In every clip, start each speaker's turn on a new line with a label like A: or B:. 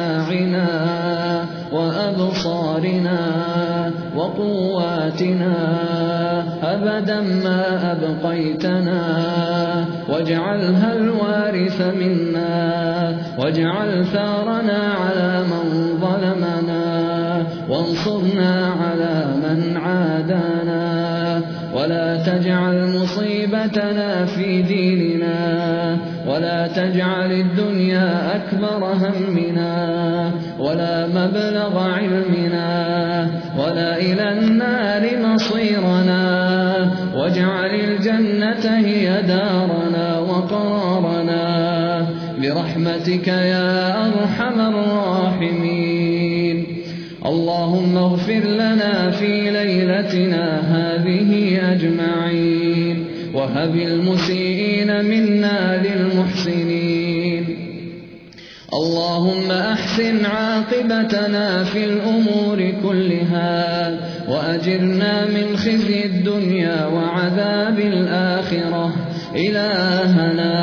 A: بأسماعنا وأبصارنا وقواتنا. أبدا ما أبقيتنا. واجعلها الوارث منا. واجعل ثارنا على من ظلمنا. وانصرنا على من عادانا. ولا تجعل مصيبتنا في ديننا. ولا تجعل الدنيا أكبر همنا ولا مبلغ علمنا ولا إلى النار مصيرنا واجعل الجنة هي دارنا وقرارنا برحمتك يا أرحم الراحمين. اللهم اغفر لنا في ليلتنا هذه أجمعين. وهب المسيئين منا للمحسنين. اللهم أحسن عاقبتنا في الأمور كلها وأجرنا من خزي الدنيا وعذاب الآخرة. إلهنا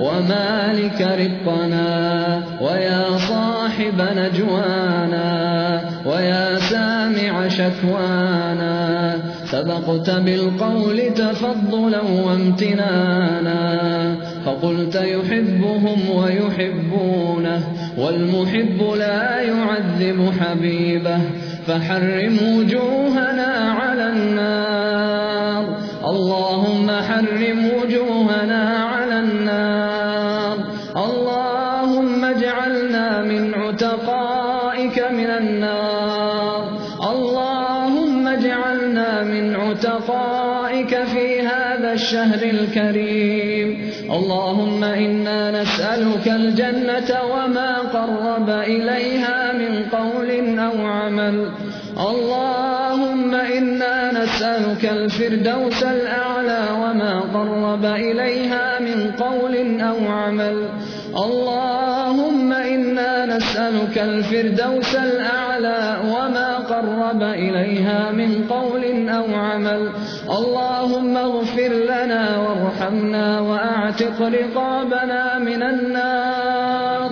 A: ومالك رقنا ويا صاحب نجوانا. سامع شكوانا. سبقت بالقول تفضلا وامتنانا. فقلت يحبهم ويحبونه والمحب لا يعذب حبيبه. فحرم وجوهنا على النار. اللهم حرم وجوهنا على النار. الشهر الكريم. اللهم إنا نسألك الجنة وما قرب إليها من قول أو عمل. اللهم إنا نسألك الفردوس الأعلى وما قرب إليها من قول أو عمل. اللهم إنا نسألك الفردوس الأعلى وما قرب إليها من قول أو عمل. اللهم اغفر لنا وارحمنا وأعتق رقابنا من النار.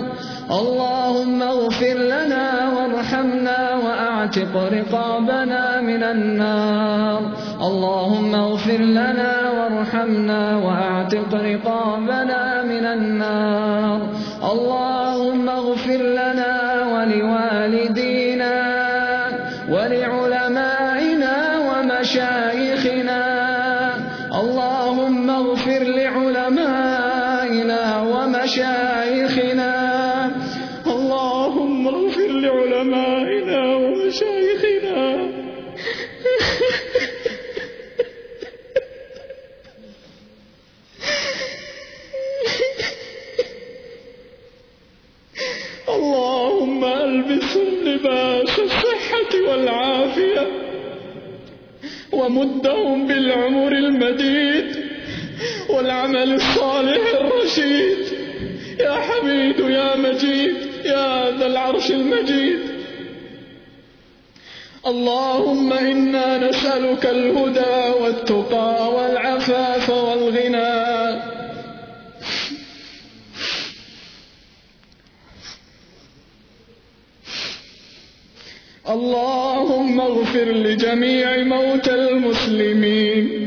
A: اللهم اغفر لنا وارحمنا وأعتق رقابنا من النار. اللهم اغفر لنا وارحمنا وأعتق رقابنا من النار. اللهم ومشايخنا. اللهم اغفر لعلمائنا ومشايخنا. اللهم ألبسهم لباس الصحة والعافية ومدهم بالعمر المديد والعمل الصالح الرشيد. يا حميد يا مجيد يا ذا العرش المجيد. اللهم إنا نسألك الهدى والتقى والعفاف والغنى اللهم اغفر لجميع موتى المسلمين.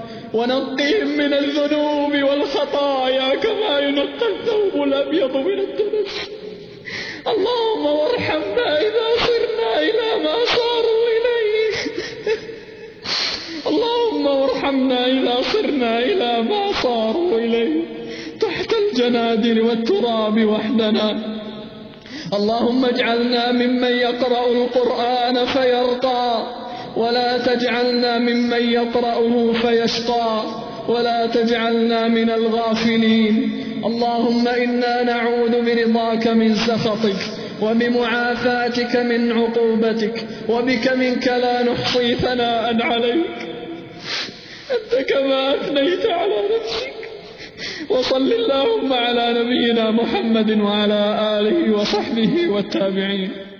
A: ونقهم من الذنوب والخطايا كما ينقى الثوب الأبيض من الدنس. اللهم وارحمنا إذا صرنا إلى ما صاروا إليه. اللهم وارحمنا إذا صرنا إلى ما صاروا إليه. تحت الجنادل والتراب وحدنا. اللهم اجعلنا ممن يقرأ القرآن فيرقى. ولا تجعلنا ممن يقرأه فيشقى ولا تجعلنا من الغافلين. اللهم إنا نعوذ برضاك من سخطك وبمعافاتك من عقوبتك وبك منك لا نحصي ثناء عليك. أنت كما أثنيت على نفسك. وصل اللهم على نبينا محمد وعلى آله وصحبه والتابعين.